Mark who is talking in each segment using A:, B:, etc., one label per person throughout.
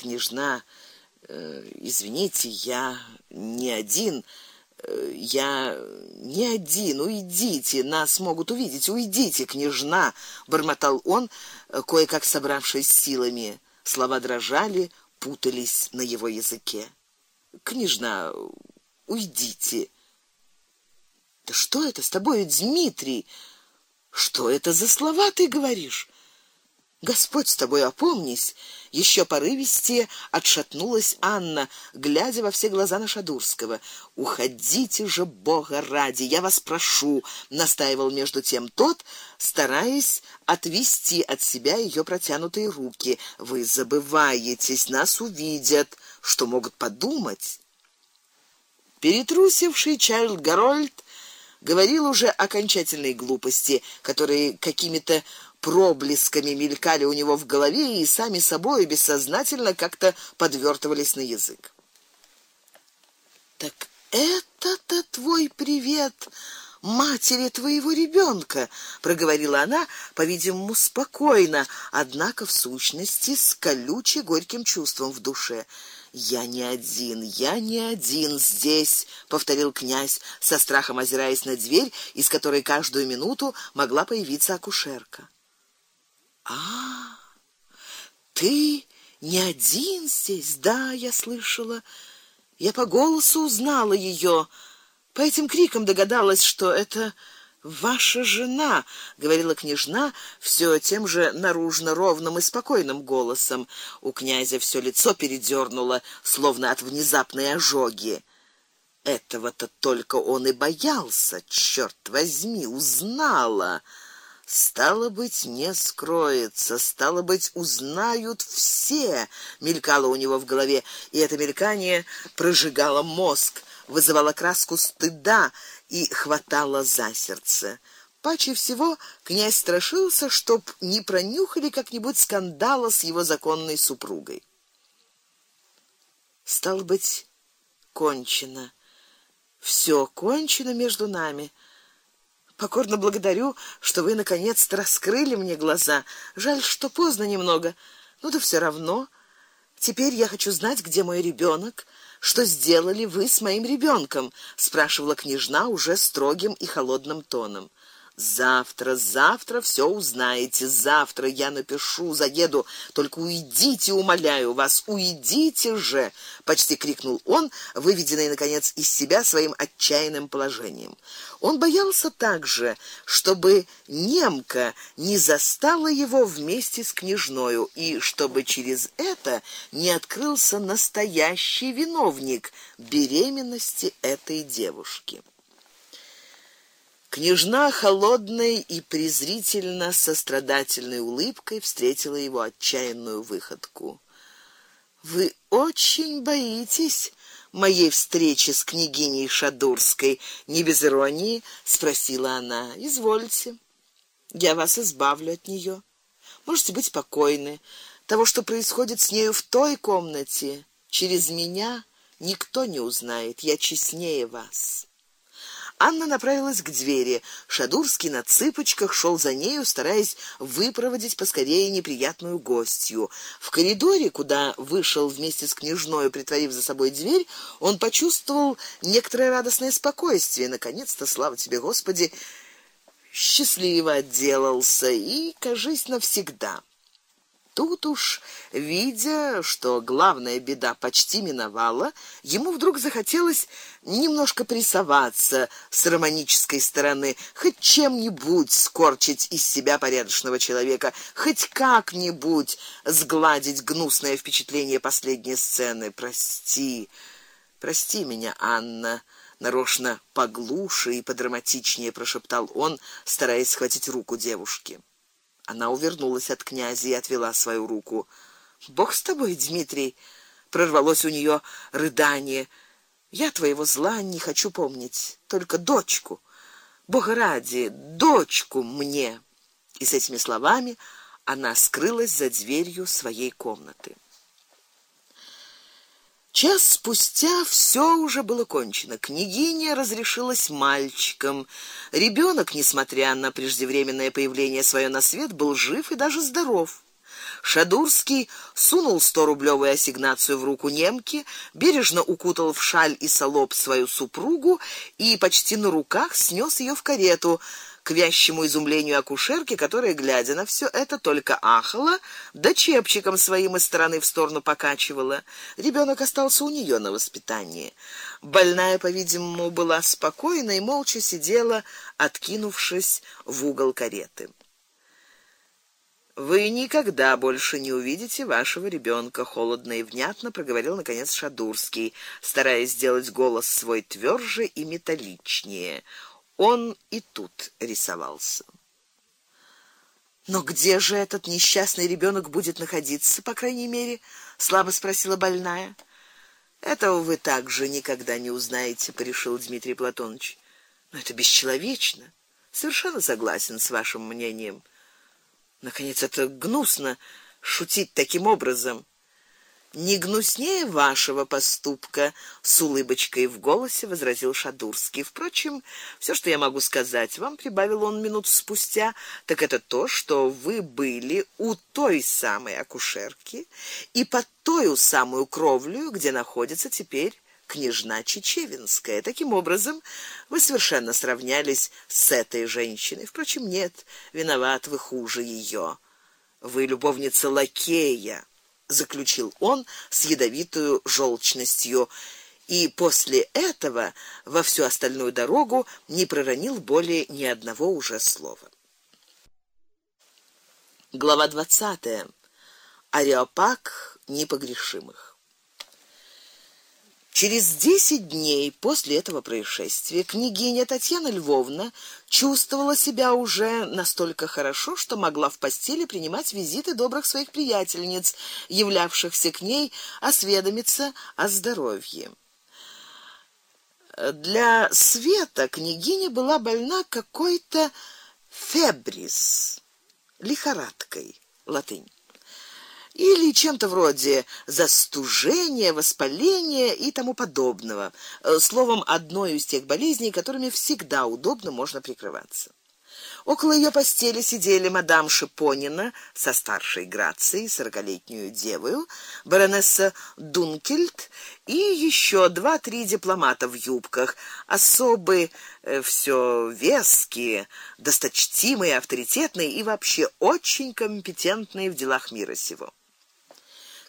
A: Княжна, э, извините, я не один. Э, я не один. Уйдите, нас могут увидеть. Уйдите, княжна, бормотал он, э, кое-как собравшись силами. Слова дрожали, путались на его языке. Княжна, уйдите. Да что это с тобой, Дмитрий? Что это за слова ты говоришь? Господь с тобой, опомнись. Еще порывистее отшатнулась Анна, глядя во все глаза на Шадурского. Уходите же, Бога ради, я вас прошу, настаивал между тем тот, стараясь отвести от себя ее протянутые руки. Вы забываетесь, нас увидят, что могут подумать. Перетрусивший Чарльд Гарольд говорил уже окончательной глупости, которые какими-то проблесками мелькали у него в голове и сами собой бессознательно как-то подвертывались на язык. Так это-то твой привет матери твоего ребенка, проговорила она, по-видимому, спокойно, однако в сущности с колючим горьким чувством в душе. Я не один, я не один здесь, повторил князь, со страхом озираясь на дверь, из которой каждую минуту могла появиться акушерка. А, ты не один здесь, да, я слышала. Я по голосу узнала ее, по этим крикам догадалась, что это ваша жена, говорила княжна все тем же наружно ровным и спокойным голосом. У князя все лицо передернуло, словно от внезапной ожоги. Этого-то только он и боялся, черт возьми, узнала. Стало быть, не скроется, стало быть, узнают все, мелькало у него в голове, и это мелькание прожигало мозг, вызывало краску стыда и хватало за сердце. Паче всего князь страшился, чтоб не пронюхали как-нибудь скандала с его законной супругой. Стало быть, кончено. Все кончено между нами. Покорно благодарю, что вы наконец-то раскрыли мне глаза. Жаль, что поздно немного. но да все равно. Теперь я хочу знать, где мой ребенок, что сделали вы с моим ребенком, спрашивала княжна уже строгим и холодным тоном. Завтра, завтра все узнаете. Завтра я напишу, заеду. Только уйдите, умоляю вас, уйдите же, почти крикнул он, выведенный наконец из себя своим отчаянным положением. Он боялся также, чтобы немка не застала его вместе с княжною и чтобы через это не открылся настоящий виновник беременности этой девушки. Княжна холодной и презрительно сострадательной улыбкой встретила его отчаянную выходку. Вы очень боитесь моей встречи с княгиней Шадурской, не без иронии спросила она. Извольте. Я вас избавлю от нее. Можете быть спокойны. Того, что происходит с нею в той комнате, через меня никто не узнает. Я честнее вас. Анна направилась к двери. Шадурский на цыпочках шел за нею, стараясь выпроводить поскорее неприятную гостью. В коридоре, куда вышел вместе с княжной, притворив за собой дверь, он почувствовал некоторое радостное спокойствие. Наконец-то, слава тебе, Господи, счастливо отделался и, кажись, навсегда. Тут уж, видя, что главная беда почти миновала, ему вдруг захотелось немножко прессоваться с романической стороны, хоть чем-нибудь скорчить из себя порядочного человека, хоть как-нибудь сгладить гнусное впечатление последней сцены. Прости. Прости меня, Анна, нарочно поглуше и подраматичнее прошептал он, стараясь схватить руку девушки. Она увернулась от князя и отвела свою руку. Бог с тобой, Дмитрий, прорвалось у нее рыдание. Я твоего зла не хочу помнить, только дочку. Бога ради, дочку мне. И с этими словами она скрылась за дверью своей комнаты. Час спустя все уже было кончено. Княгиня разрешилась мальчиком. Ребенок, несмотря на преждевременное появление свое на свет, был жив и даже здоров. Шадурский сунул сторублевую ассигнацию в руку немки, бережно укутал в шаль и салоп свою супругу и почти на руках снес ее в карету к вящему изумлению акушерки, которая, глядя на все это, только ахала, да чепчиком своим из стороны в сторону покачивала. Ребенок остался у нее на воспитании. Больная, по-видимому, была спокойна и молча сидела, откинувшись в угол кареты. Вы никогда больше не увидите вашего ребенка, холодно и внятно проговорил наконец Шадурский, стараясь сделать голос свой тверже и металличнее. Он и тут рисовался. Но где же этот несчастный ребенок будет находиться, по крайней мере, слабо спросила больная. Этого вы также никогда не узнаете, порешил Дмитрий Платонович. Но это бесчеловечно. Совершенно согласен с вашим мнением. Наконец, это гнусно шутить таким образом. Не гнуснее вашего поступка, с улыбочкой в голосе возразил Шадурский. Впрочем, все, что я могу сказать вам, прибавил он минут спустя, так это то, что вы были у той самой акушерки и под той самую кровлю, где находится теперь княжна Чечевинская. Таким образом, вы совершенно сравнялись с этой женщиной. Впрочем, нет, виноват вы хуже ее. Вы любовница лакея, заключил он с ядовитой желчностью и после этого во всю остальную дорогу не проронил более ни одного уже слова. Глава 20. Ареопаг непогрешимых. Через десять дней после этого происшествия княгиня Татьяна Львовна чувствовала себя уже настолько хорошо, что могла в постели принимать визиты добрых своих приятельниц, являвшихся к ней осведомиться о здоровье. Для Света княгиня была больна какой-то фебрис, лихорадкой, латынь или чем-то вроде застужения, воспаления и тому подобного. Э, словом, одной из тех болезней, которыми всегда удобно можно прикрываться. Около ее постели сидели мадам Шипонина со старшей Грацией, сорокалетнюю девою, баронесса Дункельт и еще два-три дипломата в юбках, особы э, все веские, досточтимые, авторитетные и вообще очень компетентные в делах мира сего.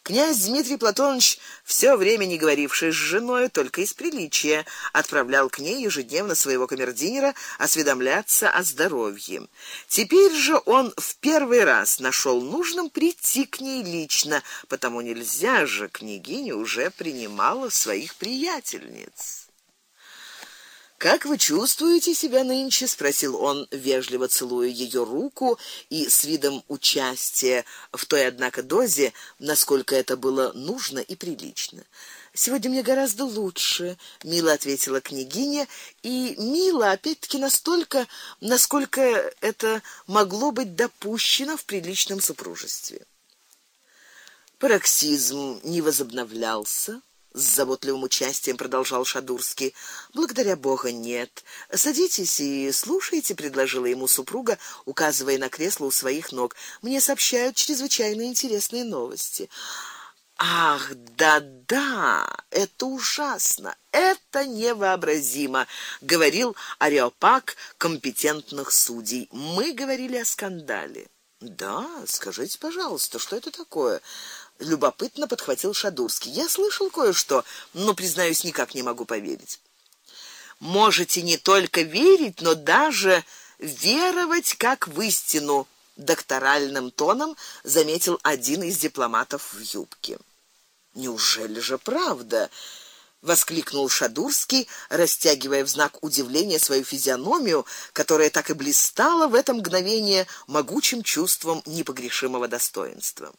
A: Князь Дмитрий Платонович, все время не говоривший с женой, только из приличия, отправлял к ней ежедневно своего камердинера осведомляться о здоровье. Теперь же он в первый раз нашел нужным прийти к ней лично, потому нельзя же, княгиня уже принимала своих приятельниц. Как вы чувствуете себя нынче, спросил он, вежливо целуя ее руку и с видом участия в той однако дозе, насколько это было нужно и прилично. Сегодня мне гораздо лучше, мило ответила княгиня, и мило опять-таки настолько, насколько это могло быть допущено в приличном супружестве. Пароксизм не возобновлялся с заботливым участием продолжал Шадурский. Благодаря Богу нет. Садитесь и слушайте, предложила ему супруга, указывая на кресло у своих ног. Мне сообщают чрезвычайно интересные новости. Ах, да-да, это ужасно. Это невообразимо, говорил Ареопаг компетентных судей. Мы говорили о скандале. Да, скажите, пожалуйста, что это такое? Любопытно подхватил Шадурский. Я слышал кое-что, но признаюсь, никак не могу поверить. Можете не только верить, но даже веровать как в истину, докторальным тоном заметил один из дипломатов в юбке. Неужели же правда? воскликнул Шадурский, растягивая в знак удивления свою физиономию, которая так и блистала в это мгновение могучим чувством непогрешимого достоинства.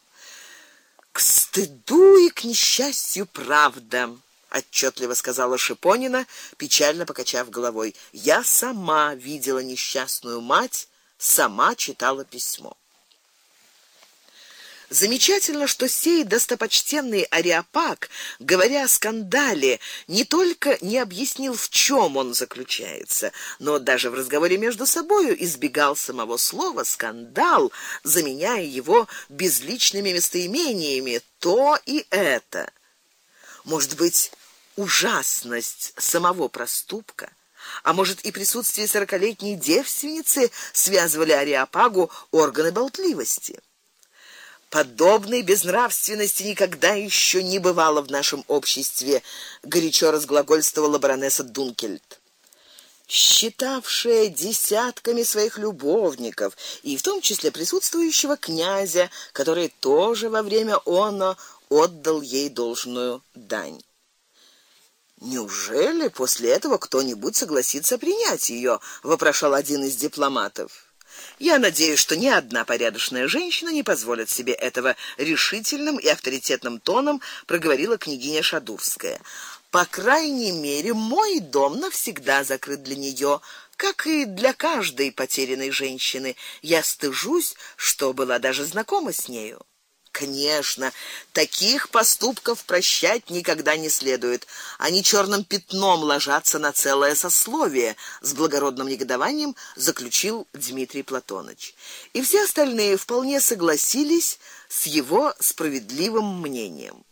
A: К стыду и к несчастью правда, отчетливо сказала Шипонина, печально покачав головой. Я сама видела несчастную мать, сама читала письмо. Замечательно, что сей достопочтенный Ариапак, говоря о скандале, не только не объяснил, в чем он заключается, но даже в разговоре между собою избегал самого слова скандал, заменяя его безличными местоимениями то и это. Может быть, ужасность самого проступка а может и присутствие сорокалетней девственницы связывали Ариапагу органы болтливости. Подобной безнравственности никогда еще не бывало в нашем обществе, горячо разглагольствовала баронесса Дункельт считавшая десятками своих любовников, и в том числе присутствующего князя, который тоже во время оно отдал ей должную дань. Неужели после этого кто-нибудь согласится принять ее? вопрошал один из дипломатов. Я надеюсь, что ни одна порядочная женщина не позволит себе этого, решительным и авторитетным тоном проговорила княгиня Шадурская. По крайней мере, мой дом навсегда закрыт для нее, как и для каждой потерянной женщины. Я стыжусь, что была даже знакома с нею. Конечно, таких поступков прощать никогда не следует. Они черным пятном ложатся на целое сословие, с благородным негодованием заключил Дмитрий Платонович. И все остальные вполне согласились с его справедливым мнением.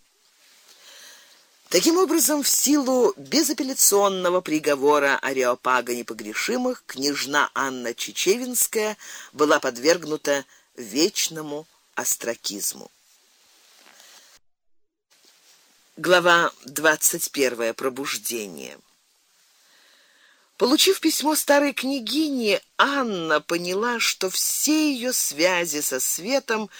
A: Таким образом, в силу безапелляционного приговора Ареопага непогрешимых княжна Анна Чечевинская была подвергнута вечному остракизму. Глава 21. Пробуждение. Получив письмо старой княгини, Анна поняла, что все ее связи со светом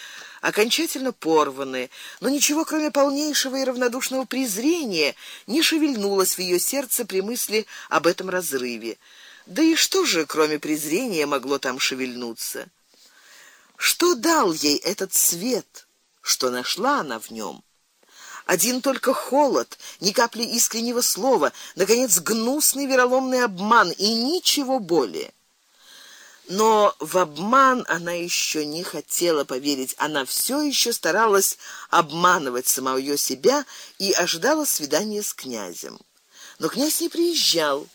A: окончательно порваны, но ничего, кроме полнейшего и равнодушного презрения, не шевельнулось в ее сердце при мысли об этом разрыве. Да и что же, кроме презрения, могло там шевельнуться? Что дал ей этот свет? Что нашла она в нем? Один только холод, ни капли искреннего слова, наконец гнусный вероломный обман и ничего более. Но в обман она еще не хотела поверить. Она все еще старалась обманывать самого себя и ожидала свидания с князем. Но князь не приезжал.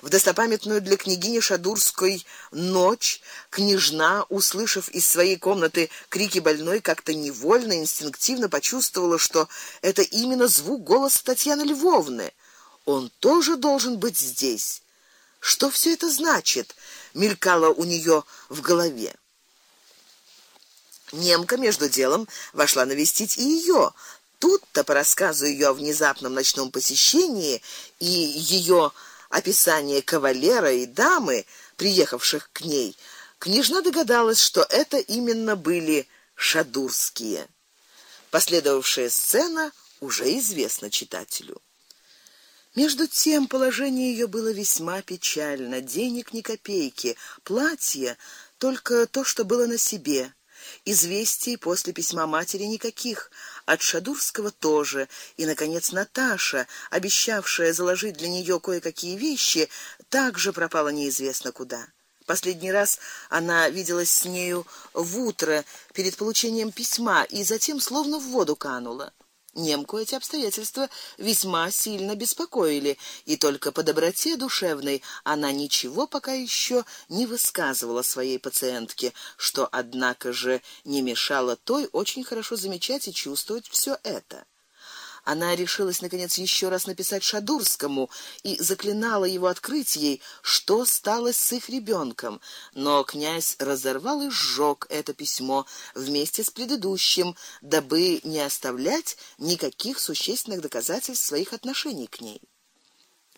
A: В достопамятную для княгини Шадурской ночь княжна, услышав из своей комнаты крики больной, как-то невольно, инстинктивно почувствовала, что это именно звук голоса Татьяны Львовны. Он тоже должен быть здесь. Что все это значит? мелькало у нее в голове. Немка между делом вошла навестить и ее. Тут-то по рассказу ее о внезапном ночном посещении и ее описание кавалера и дамы, приехавших к ней, княжна догадалась, что это именно были шадурские. Последовавшая сцена уже известна читателю. Между тем положение ее было весьма печально. Денег ни копейки, платье только то, что было на себе. Известий после письма матери никаких, от Шадурского тоже, и наконец Наташа, обещавшая заложить для нее кое-какие вещи, также пропала неизвестно куда. Последний раз она виделась с нею в утро перед получением письма и затем словно в воду канула. Немку эти обстоятельства весьма сильно беспокоили, и только по доброте душевной она ничего пока еще не высказывала своей пациентке, что однако же не мешало той очень хорошо замечать и чувствовать все это. Она решилась наконец еще раз написать Шадурскому и заклинала его открыть ей, что стало с их ребенком. Но князь разорвал и сжег это письмо вместе с предыдущим, дабы не оставлять никаких существенных доказательств своих отношений к ней.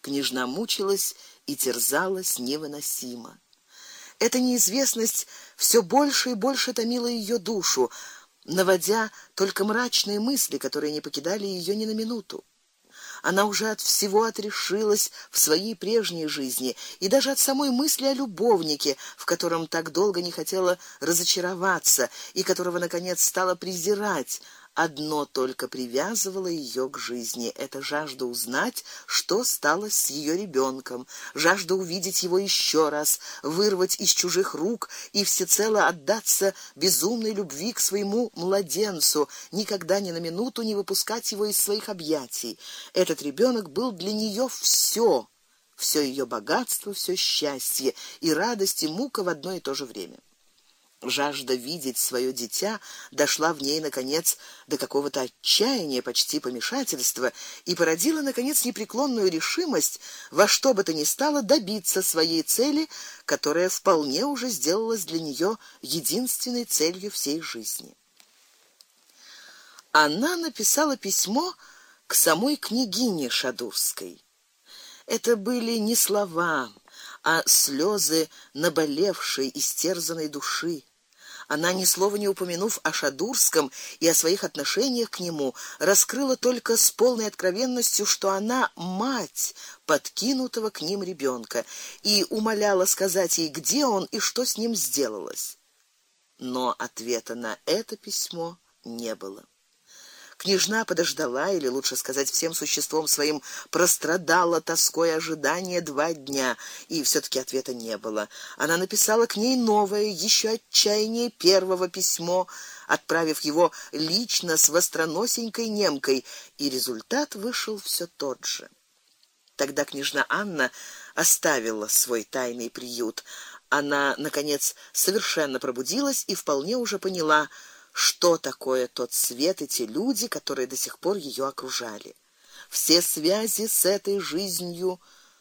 A: Княжна мучилась и терзалась невыносимо. Эта неизвестность все больше и больше томила ее душу наводя только мрачные мысли, которые не покидали ее ни на минуту. Она уже от всего отрешилась в своей прежней жизни и даже от самой мысли о любовнике, в котором так долго не хотела разочароваться и которого наконец стала презирать. Одно только привязывало ее к жизни это жажда узнать, что стало с ее ребенком, жажда увидеть его еще раз, вырвать из чужих рук и всецело отдаться безумной любви к своему младенцу, никогда ни на минуту не выпускать его из своих объятий. Этот ребенок был для нее все, все ее богатство, все счастье и радость и мука в одно и то же время. Жажда видеть свое дитя дошла в ней наконец до какого-то отчаяния, почти помешательства, и породила наконец непреклонную решимость во что бы то ни стало добиться своей цели, которая вполне уже сделалась для нее единственной целью всей жизни. Она написала письмо к самой княгине Шадурской. Это были не слова, а слезы наболевшей, истерзанной души. Она ни слова не упомянув о Шадурском и о своих отношениях к нему, раскрыла только с полной откровенностью, что она мать подкинутого к ним ребенка, и умоляла сказать ей, где он и что с ним сделалось. Но ответа на это письмо не было. Княжна подождала, или лучше сказать, всем существом своим прострадала тоской ожидания два дня, и все таки ответа не было. Она написала к ней новое, еще отчаяннее первого письмо, отправив его лично с востроносенькой немкой, и результат вышел все тот же. Тогда княжна Анна оставила свой тайный приют. Она наконец совершенно пробудилась и вполне уже поняла, что такое тот свет и те люди, которые до сих пор ее окружали. Все связи с этой жизнью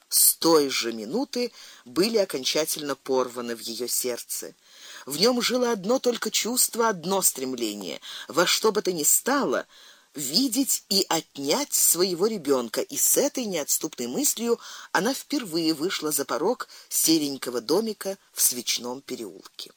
A: с той же минуты были окончательно порваны в ее сердце. В нем жило одно только чувство, одно стремление во что бы то ни стало видеть и отнять своего ребенка, и с этой неотступной мыслью она впервые вышла за порог серенького домика в свечном переулке.